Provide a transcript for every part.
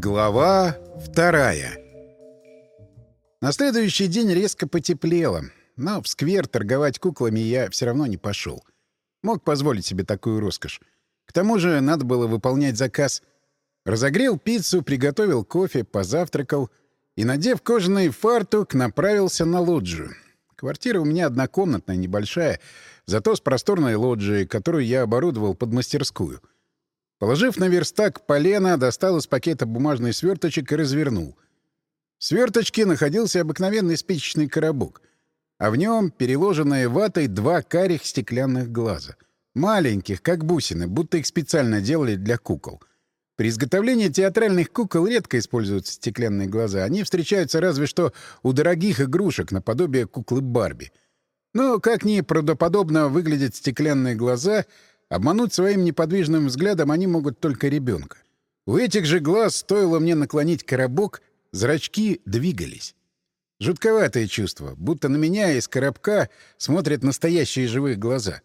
Глава вторая На следующий день резко потеплело, но в сквер торговать куклами я все равно не пошел. Мог позволить себе такую роскошь. К тому же надо было выполнять заказ. Разогрел пиццу, приготовил кофе, позавтракал и, надев кожаный фартук, направился на лоджию. Квартира у меня однокомнатная, небольшая, зато с просторной лоджией, которую я оборудовал под мастерскую — Положив на верстак полено, достал из пакета бумажный сверточек и развернул. В сверточке находился обыкновенный спичечный коробок, а в нем переложенные ватой два карих стеклянных глаза. Маленьких, как бусины, будто их специально делали для кукол. При изготовлении театральных кукол редко используются стеклянные глаза. Они встречаются разве что у дорогих игрушек, наподобие куклы Барби. Но как ни правдоподобно выглядят стеклянные глаза — Обмануть своим неподвижным взглядом они могут только ребенка. У этих же глаз стоило мне наклонить коробок, зрачки двигались. Жутковатое чувство, будто на меня из коробка смотрят настоящие живые глаза.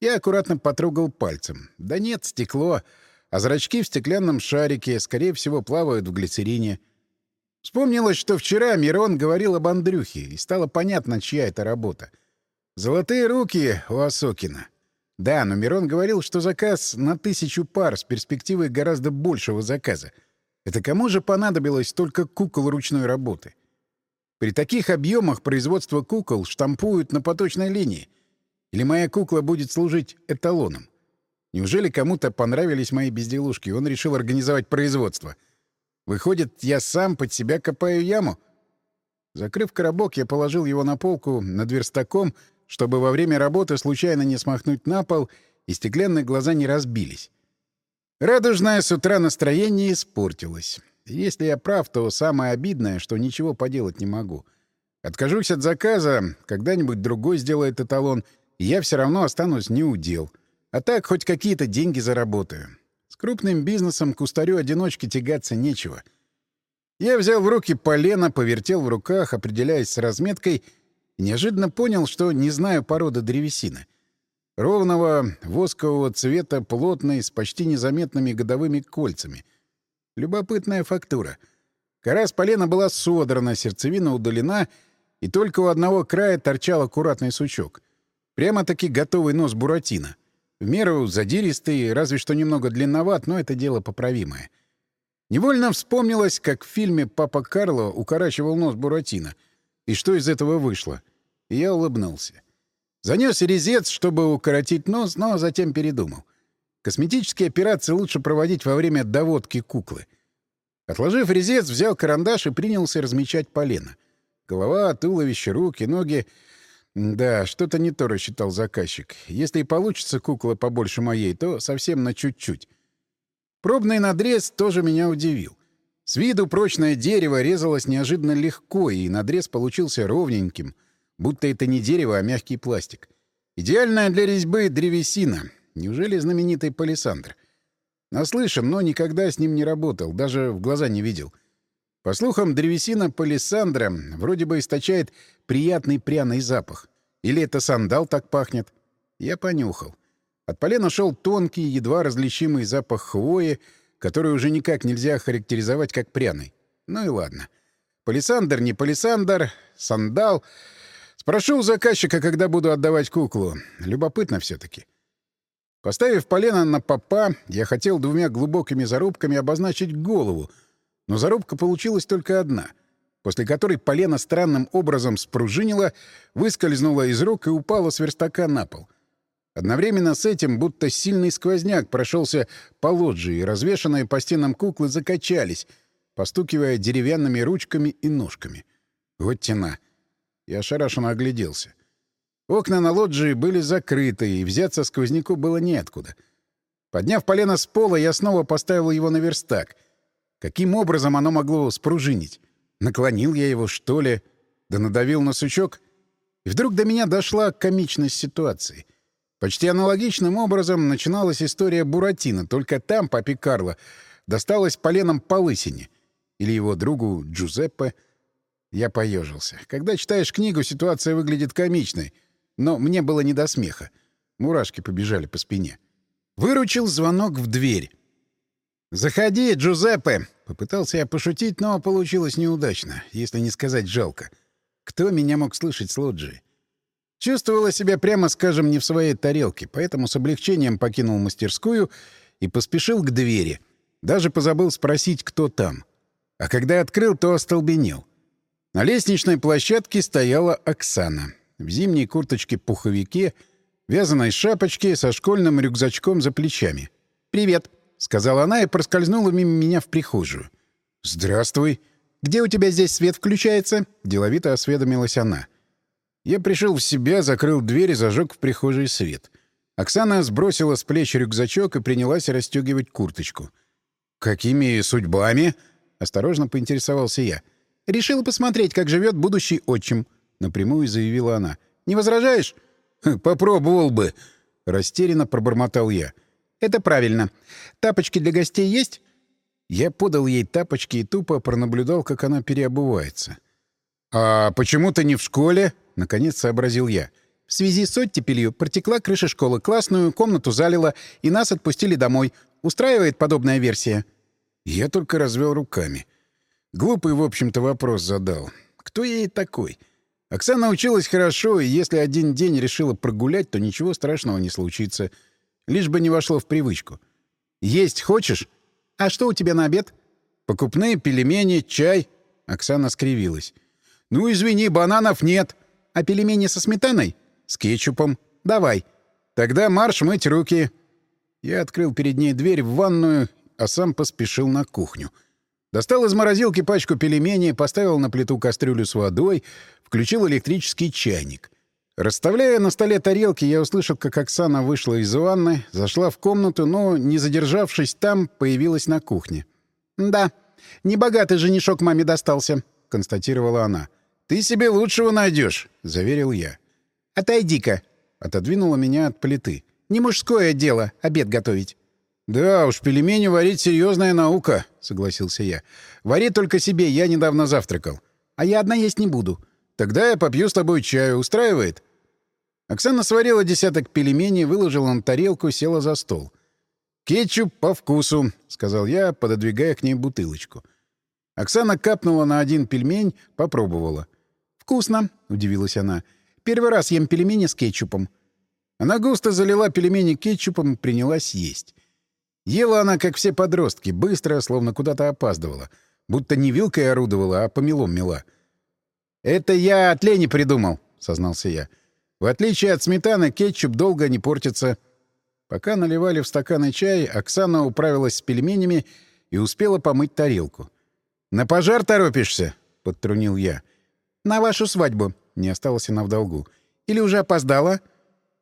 Я аккуратно потрогал пальцем. Да нет, стекло, а зрачки в стеклянном шарике, скорее всего, плавают в глицерине. Вспомнилось, что вчера Мирон говорил об Андрюхе, и стало понятно, чья это работа. Золотые руки у Осокина. Да, но Мирон говорил, что заказ на тысячу пар с перспективой гораздо большего заказа. Это кому же понадобилось только кукол ручной работы? При таких объемах производство кукол штампуют на поточной линии. Или моя кукла будет служить эталоном? Неужели кому-то понравились мои безделушки, и он решил организовать производство? Выходит, я сам под себя копаю яму? Закрыв коробок, я положил его на полку над верстаком, чтобы во время работы случайно не смахнуть на пол и стеклянные глаза не разбились. Радужное с утра настроение испортилось. Если я прав, то самое обидное, что ничего поделать не могу. Откажусь от заказа, когда-нибудь другой сделает эталон, и я все равно останусь не у дел. А так хоть какие-то деньги заработаю. С крупным бизнесом кустарю-одиночке тягаться нечего. Я взял в руки полено, повертел в руках, определяясь с разметкой — неожиданно понял, что не знаю породы древесины. Ровного воскового цвета, плотной, с почти незаметными годовыми кольцами. Любопытная фактура. Кора с полена была содрана, сердцевина удалена, и только у одного края торчал аккуратный сучок. Прямо-таки готовый нос Буратино. В меру задиристый, разве что немного длинноват, но это дело поправимое. Невольно вспомнилось, как в фильме «Папа Карло» укорачивал нос Буратино. И что из этого вышло? Я улыбнулся. Занес резец, чтобы укоротить нос, но затем передумал. Косметические операции лучше проводить во время доводки куклы. Отложив резец, взял карандаш и принялся размечать полено. Голова, туловище, руки, ноги... Да, что-то не то рассчитал заказчик. Если и получится кукла побольше моей, то совсем на чуть-чуть. Пробный надрез тоже меня удивил. С виду прочное дерево резалось неожиданно легко, и надрез получился ровненьким — Будто это не дерево, а мягкий пластик. Идеальная для резьбы древесина. Неужели знаменитый палисандр? Наслышан, но никогда с ним не работал, даже в глаза не видел. По слухам, древесина палисандра вроде бы источает приятный пряный запах. Или это сандал так пахнет? Я понюхал. От полена шел тонкий, едва различимый запах хвои, который уже никак нельзя характеризовать как пряный. Ну и ладно. Палисандр не палисандр, сандал — Спрошу у заказчика, когда буду отдавать куклу. Любопытно все-таки. Поставив полено на попа, я хотел двумя глубокими зарубками обозначить голову, но зарубка получилась только одна, после которой полено странным образом спружинило, выскользнуло из рук и упало с верстака на пол. Одновременно с этим будто сильный сквозняк прошелся по лоджии, и развешанные по стенам куклы закачались, постукивая деревянными ручками и ножками. Вот тена. Я ошарашенно огляделся. Окна на лоджии были закрыты, и взяться сквозняку было неоткуда. Подняв полено с пола, я снова поставил его на верстак. Каким образом оно могло спружинить? Наклонил я его, что ли? Да надавил на сучок? И вдруг до меня дошла комичность ситуации. Почти аналогичным образом начиналась история Буратино, только там папе Карло досталось поленом по лысине. Или его другу Джузеппе — я поежился. Когда читаешь книгу, ситуация выглядит комичной. Но мне было не до смеха. Мурашки побежали по спине. Выручил звонок в дверь. «Заходи, Джузеппе!» — Попытался я пошутить, но получилось неудачно, если не сказать жалко. Кто меня мог слышать с лоджии? Чувствовала себя, прямо скажем, не в своей тарелке, поэтому с облегчением покинул мастерскую и поспешил к двери. Даже позабыл спросить, кто там. А когда открыл, то остолбенел. На лестничной площадке стояла Оксана. В зимней курточке-пуховике, вязаной шапочке со школьным рюкзачком за плечами. «Привет», — сказала она и проскользнула мимо меня в прихожую. «Здравствуй. Где у тебя здесь свет включается?» — деловито осведомилась она. Я пришел в себя, закрыл дверь и зажег в прихожей свет. Оксана сбросила с плеч рюкзачок и принялась расстегивать курточку. «Какими судьбами?» — осторожно поинтересовался я. «Решила посмотреть, как живет будущий отчим», — напрямую заявила она. «Не возражаешь?» «Попробовал бы», — растерянно пробормотал я. «Это правильно. Тапочки для гостей есть?» Я подал ей тапочки и тупо пронаблюдал, как она переобувается. «А почему ты не в школе?» — наконец сообразил я. «В связи с оттепелью протекла крыша школы, классную комнату залила, и нас отпустили домой. Устраивает подобная версия?» Я только развел руками. Глупый, в общем-то, вопрос задал. Кто ей такой? Оксана училась хорошо, и если один день решила прогулять, то ничего страшного не случится. Лишь бы не вошло в привычку. «Есть хочешь?» «А что у тебя на обед?» «Покупные пельмени, чай». Оксана скривилась. «Ну, извини, бананов нет». «А пельмени со сметаной?» «С кетчупом». «Давай». «Тогда марш мыть руки». Я открыл перед ней дверь в ванную, а сам поспешил на кухню. Достал из морозилки пачку пельменей, поставил на плиту кастрюлю с водой, включил электрический чайник. Расставляя на столе тарелки, я услышал, как Оксана вышла из ванны, зашла в комнату, но, не задержавшись там, появилась на кухне. «Да, небогатый женишок маме достался», — констатировала она. «Ты себе лучшего найдешь», — заверил я. «Отойди-ка», — отодвинула меня от плиты. «Не мужское дело обед готовить». «Да уж, пельмени варить — серьезная наука», — согласился я. «Вари только себе, я недавно завтракал». «А я одна есть не буду». «Тогда я попью с тобой чаю. Устраивает?» Оксана сварила десяток пельменей, выложила на тарелку, села за стол. «Кетчуп по вкусу», — сказал я, пододвигая к ней бутылочку. Оксана капнула на один пельмень, попробовала. «Вкусно», — удивилась она. «Первый раз ем пельмени с кетчупом». Она густо залила пельмени кетчупом и принялась есть. Ела она, как все подростки, быстро, словно куда-то опаздывала. Будто не вилкой орудовала, а помелом мела. «Это я от лени придумал», — сознался я. «В отличие от сметаны, кетчуп долго не портится». Пока наливали в стаканы чай, Оксана управилась с пельменями и успела помыть тарелку. «На пожар торопишься?» — подтрунил я. «На вашу свадьбу», — не осталась она в долгу. «Или уже опоздала?»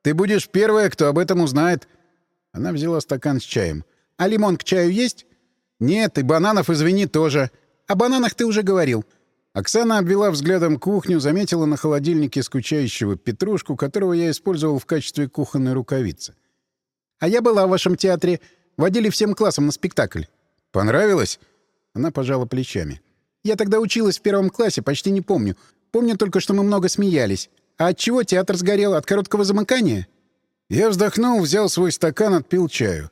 «Ты будешь первая, кто об этом узнает». Она взяла стакан с чаем. «А лимон к чаю есть?» «Нет, и бананов, извини, тоже. О бананах ты уже говорил». Оксана обвела взглядом кухню, заметила на холодильнике скучающего Петрушку, которого я использовал в качестве кухонной рукавицы. «А я была в вашем театре. Водили всем классом на спектакль». «Понравилось?» Она пожала плечами. «Я тогда училась в первом классе, почти не помню. Помню только, что мы много смеялись. А от чего театр сгорел? От короткого замыкания?» Я вздохнул, взял свой стакан, отпил чаю.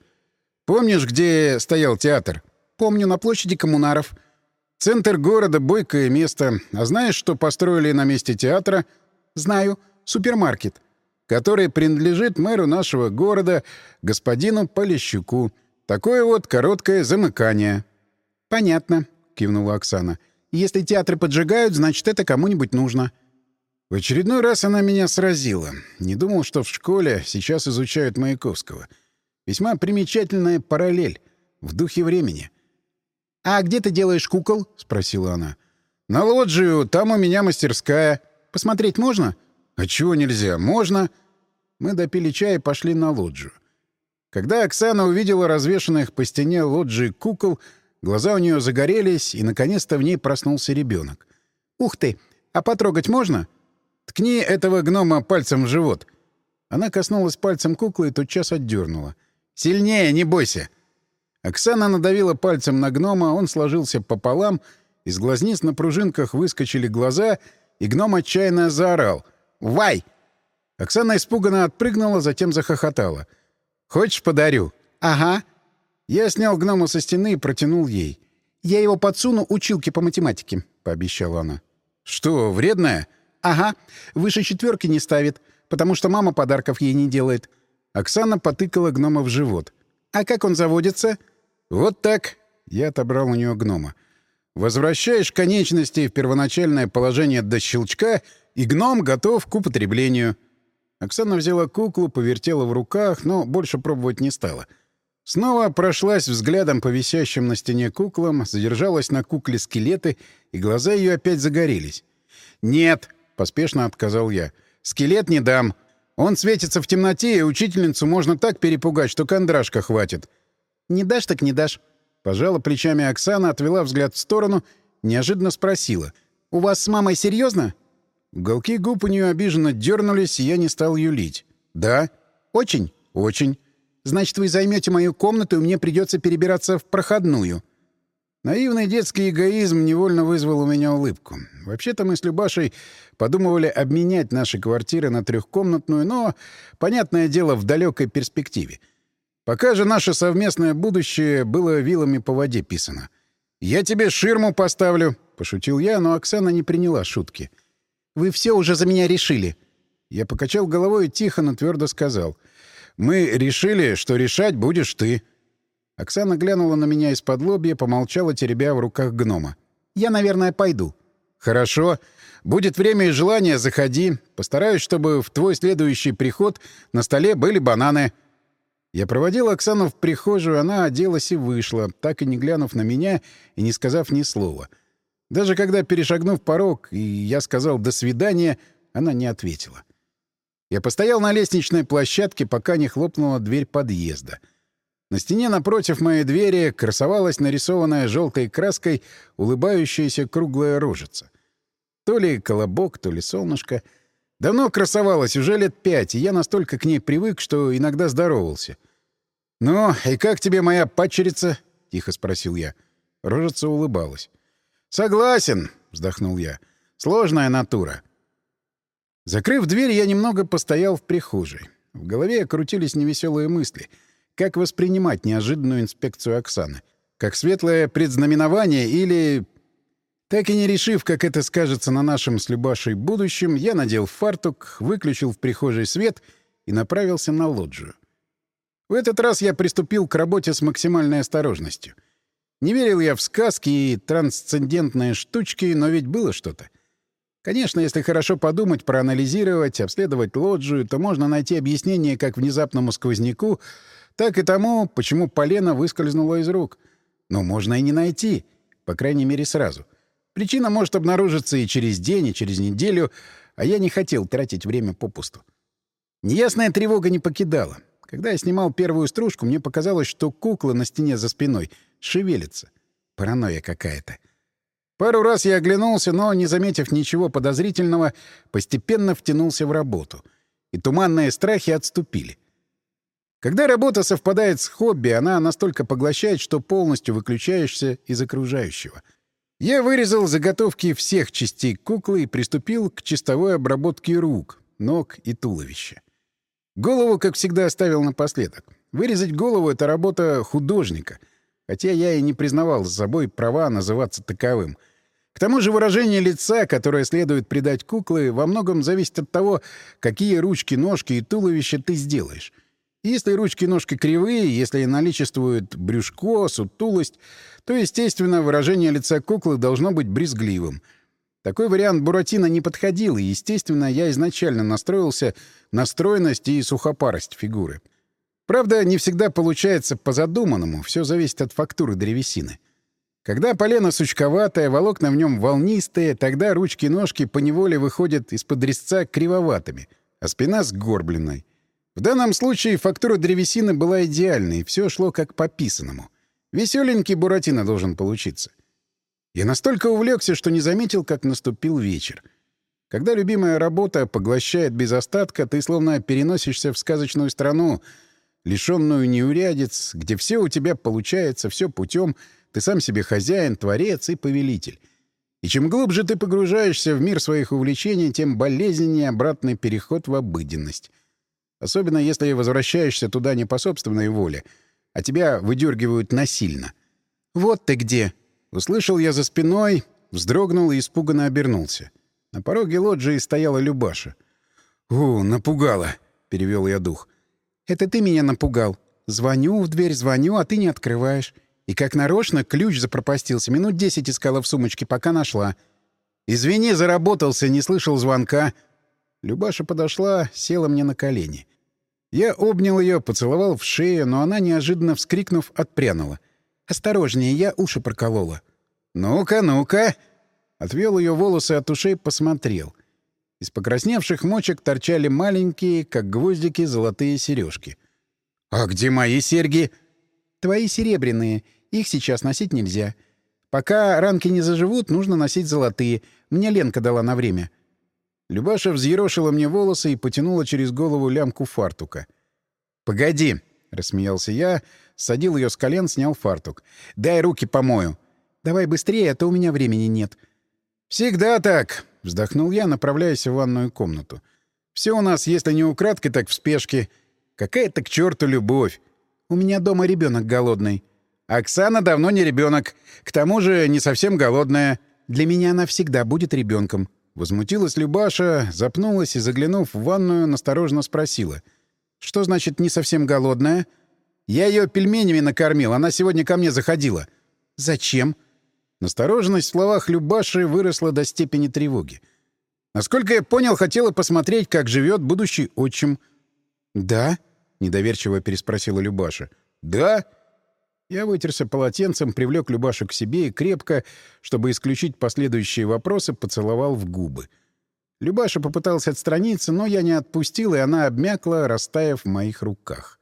«Помнишь, где стоял театр?» «Помню, на площади коммунаров». «Центр города — бойкое место. А знаешь, что построили на месте театра?» «Знаю. Супермаркет, который принадлежит мэру нашего города, господину Полищуку. Такое вот короткое замыкание». «Понятно», — кивнула Оксана. «Если театры поджигают, значит, это кому-нибудь нужно». В очередной раз она меня сразила. Не думал, что в школе сейчас изучают Маяковского. Весьма примечательная параллель. В духе времени. «А где ты делаешь кукол?» — спросила она. «На лоджию. Там у меня мастерская. Посмотреть можно?» «А чего нельзя? Можно». Мы допили чай и пошли на лоджию. Когда Оксана увидела развешанных по стене лоджии кукол, глаза у нее загорелись, и наконец-то в ней проснулся ребенок. «Ух ты! А потрогать можно?» Ткни этого гнома пальцем в живот. Она коснулась пальцем куклы и тотчас отдернула. «Сильнее, не бойся!» Оксана надавила пальцем на гнома, он сложился пополам, из глазниц на пружинках выскочили глаза, и гном отчаянно заорал. «Вай!» Оксана испуганно отпрыгнула, затем захохотала. «Хочешь, подарю?» «Ага». Я снял гнома со стены и протянул ей. «Я его подсуну училке по математике», — пообещала она. «Что, вредная?» «Ага. Выше четверки не ставит, потому что мама подарков ей не делает». Оксана потыкала гнома в живот. «А как он заводится?» «Вот так». Я отобрал у нее гнома. Возвращаешь конечности в первоначальное положение до щелчка, и гном готов к употреблению. Оксана взяла куклу, повертела в руках, но больше пробовать не стала. Снова прошлась взглядом по висящим на стене куклам, задержалась на кукле скелеты, и глаза ее опять загорелись. «Нет», — поспешно отказал я, — «скелет не дам. Он светится в темноте, и учительницу можно так перепугать, что кондрашка хватит». «Не дашь, так не дашь». Пожала плечами Оксана, отвела взгляд в сторону, неожиданно спросила. «У вас с мамой серьезно? Уголки губ у нее обиженно дернулись, и я не стал юлить. «Да». «Очень?» «Очень». «Значит, вы займете мою комнату, и мне придется перебираться в проходную». Наивный детский эгоизм невольно вызвал у меня улыбку. Вообще-то мы с Любашей подумывали обменять наши квартиры на трехкомнатную, но, понятное дело, в далекой перспективе. Пока же наше совместное будущее было вилами по воде писано. «Я тебе ширму поставлю», — пошутил я, но Оксана не приняла шутки. «Вы все уже за меня решили». Я покачал головой и тихо, но твердо сказал. «Мы решили, что решать будешь ты». Оксана глянула на меня из-под лобья, помолчала, теребя в руках гнома. «Я, наверное, пойду». «Хорошо. Будет время и желание, заходи. Постараюсь, чтобы в твой следующий приход на столе были бананы». Я проводил Оксану в прихожую, она оделась и вышла, так и не глянув на меня и не сказав ни слова. Даже когда, перешагнув порог, и я сказал «до свидания», она не ответила. Я постоял на лестничной площадке, пока не хлопнула дверь подъезда — на стене напротив моей двери красовалась нарисованная желтой краской улыбающаяся круглая рожица. То ли колобок, то ли солнышко. Давно красовалась, уже лет пять, и я настолько к ней привык, что иногда здоровался. «Ну, и как тебе моя падчерица?» — тихо спросил я. Рожица улыбалась. «Согласен», — вздохнул я. «Сложная натура». Закрыв дверь, я немного постоял в прихожей. В голове крутились невеселые мысли — как воспринимать неожиданную инспекцию Оксаны? Как светлое предзнаменование или... Так и не решив, как это скажется на нашем с Любашей будущем, я надел фартук, выключил в прихожей свет и направился на лоджию. В этот раз я приступил к работе с максимальной осторожностью. Не верил я в сказки и трансцендентные штучки, но ведь было что-то. Конечно, если хорошо подумать, проанализировать, обследовать лоджию, то можно найти объяснение как внезапному сквозняку, так и тому, почему полено выскользнуло из рук. Но можно и не найти, по крайней мере, сразу. Причина может обнаружиться и через день, и через неделю, а я не хотел тратить время попусту. Неясная тревога не покидала. Когда я снимал первую стружку, мне показалось, что кукла на стене за спиной шевелится. Паранойя какая-то. Пару раз я оглянулся, но, не заметив ничего подозрительного, постепенно втянулся в работу. И туманные страхи отступили. Когда работа совпадает с хобби, она настолько поглощает, что полностью выключаешься из окружающего. Я вырезал заготовки всех частей куклы и приступил к чистовой обработке рук, ног и туловища. Голову, как всегда, оставил напоследок. Вырезать голову — это работа художника, хотя я и не признавал за собой права называться таковым. К тому же выражение лица, которое следует придать кукле, во многом зависит от того, какие ручки, ножки и туловище ты сделаешь — если ручки-ножки кривые, если наличествует брюшко, сутулость, то, естественно, выражение лица куклы должно быть брезгливым. Такой вариант Буратино не подходил, и, естественно, я изначально настроился на стройность и сухопарость фигуры. Правда, не всегда получается по задуманному, все зависит от фактуры древесины. Когда полено сучковатое, волокна в нем волнистые, тогда ручки-ножки поневоле выходят из-под резца кривоватыми, а спина сгорбленной. В данном случае фактура древесины была идеальной, все шло как по писанному. Веселенький Буратино должен получиться. Я настолько увлекся, что не заметил, как наступил вечер. Когда любимая работа поглощает без остатка, ты словно переносишься в сказочную страну, лишенную неурядиц, где все у тебя получается, все путем, ты сам себе хозяин, творец и повелитель. И чем глубже ты погружаешься в мир своих увлечений, тем болезненнее обратный переход в обыденность. Особенно если возвращаешься туда не по собственной воле, а тебя выдергивают насильно. «Вот ты где!» Услышал я за спиной, вздрогнул и испуганно обернулся. На пороге лоджии стояла Любаша. «У, напугала!» — перевел я дух. «Это ты меня напугал. Звоню в дверь, звоню, а ты не открываешь. И как нарочно ключ запропастился. Минут десять искала в сумочке, пока нашла. «Извини, заработался, не слышал звонка». Любаша подошла, села мне на колени. Я обнял ее, поцеловал в шею, но она, неожиданно вскрикнув, отпрянула. «Осторожнее, я уши проколола». «Ну-ка, ну-ка!» Отвел ее волосы от ушей, посмотрел. Из покрасневших мочек торчали маленькие, как гвоздики, золотые сережки. «А где мои серьги?» «Твои серебряные. Их сейчас носить нельзя. Пока ранки не заживут, нужно носить золотые. Мне Ленка дала на время». Любаша взъерошила мне волосы и потянула через голову лямку фартука. «Погоди!» — рассмеялся я, садил ее с колен, снял фартук. «Дай руки помою». «Давай быстрее, а то у меня времени нет». «Всегда так!» — вздохнул я, направляясь в ванную комнату. «Все у нас, если не украдкой, так в спешке. Какая-то к черту любовь!» «У меня дома ребенок голодный». «Оксана давно не ребенок. К тому же не совсем голодная». «Для меня она всегда будет ребенком. Возмутилась Любаша, запнулась и, заглянув в ванную, насторожно спросила. «Что значит «не совсем голодная»?» «Я ее пельменями накормил, она сегодня ко мне заходила». «Зачем?» Настороженность в словах Любаши выросла до степени тревоги. Насколько я понял, хотела посмотреть, как живет будущий отчим. «Да?» — недоверчиво переспросила Любаша. «Да?» Я вытерся полотенцем, привлек Любашу к себе и крепко, чтобы исключить последующие вопросы, поцеловал в губы. Любаша попыталась отстраниться, но я не отпустил, и она обмякла, растаяв в моих руках.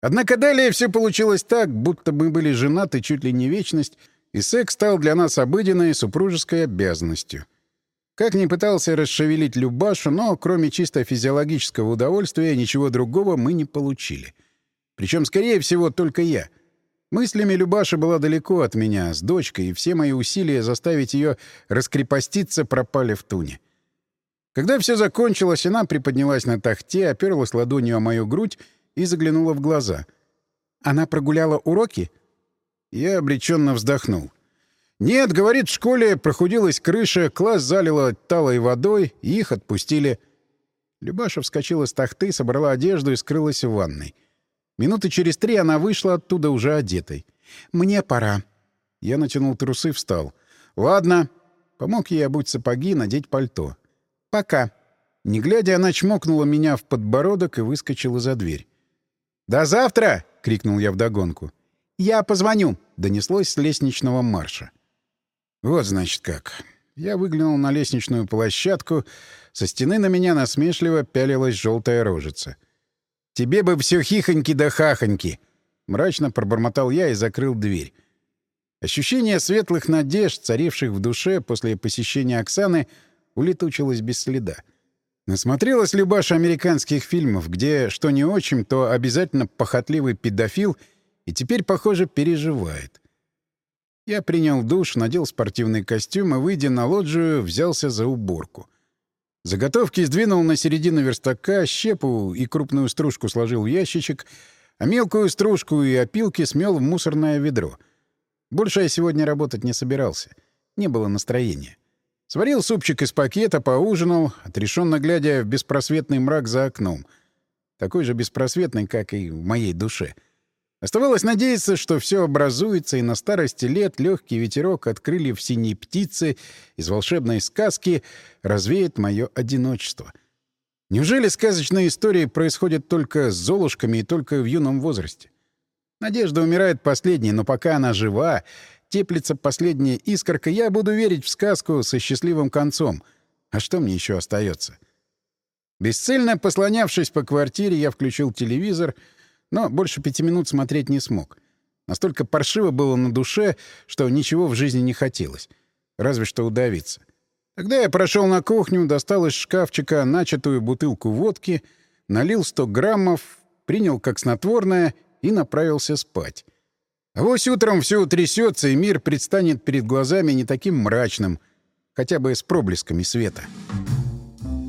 Однако далее все получилось так, будто мы были женаты чуть ли не вечность, и секс стал для нас обыденной супружеской обязанностью. Как ни пытался расшевелить Любашу, но кроме чисто физиологического удовольствия ничего другого мы не получили. Причем, скорее всего, только я — Мыслями Любаша была далеко от меня, с дочкой, и все мои усилия заставить ее раскрепоститься пропали в туне. Когда все закончилось, она приподнялась на тахте, оперлась ладонью о мою грудь и заглянула в глаза. «Она прогуляла уроки?» Я обреченно вздохнул. «Нет, — говорит, — в школе прохудилась крыша, класс залило талой водой, и их отпустили». Любаша вскочила с тахты, собрала одежду и скрылась в ванной. Минуты через три она вышла оттуда уже одетой. «Мне пора». Я натянул трусы, встал. «Ладно». Помог ей обуть сапоги, надеть пальто. «Пока». Не глядя, она чмокнула меня в подбородок и выскочила за дверь. «До завтра!» — крикнул я вдогонку. «Я позвоню!» — донеслось с лестничного марша. Вот, значит, как. Я выглянул на лестничную площадку. Со стены на меня насмешливо пялилась желтая рожица — Тебе бы все хихоньки да хахоньки!» Мрачно пробормотал я и закрыл дверь. Ощущение светлых надежд, царивших в душе после посещения Оксаны, улетучилось без следа. Насмотрелась Любаша американских фильмов, где, что не очень, то обязательно похотливый педофил, и теперь, похоже, переживает. Я принял душ, надел спортивный костюм и, выйдя на лоджию, взялся за уборку — Заготовки сдвинул на середину верстака, щепу и крупную стружку сложил в ящичек, а мелкую стружку и опилки смел в мусорное ведро. Больше я сегодня работать не собирался. Не было настроения. Сварил супчик из пакета, поужинал, отрешенно глядя в беспросветный мрак за окном. Такой же беспросветный, как и в моей душе — Оставалось надеяться, что все образуется, и на старости лет легкий ветерок от крыльев синей птицы из волшебной сказки развеет мое одиночество. Неужели сказочные истории происходят только с золушками и только в юном возрасте? Надежда умирает последней, но пока она жива, теплится последняя искорка, я буду верить в сказку со счастливым концом. А что мне еще остается? Бесцельно послонявшись по квартире, я включил телевизор — но больше пяти минут смотреть не смог. Настолько паршиво было на душе, что ничего в жизни не хотелось. Разве что удавиться. Тогда я прошел на кухню, достал из шкафчика начатую бутылку водки, налил 100 граммов, принял как снотворное и направился спать. А вось утром все утрясется, и мир предстанет перед глазами не таким мрачным, хотя бы с проблесками света.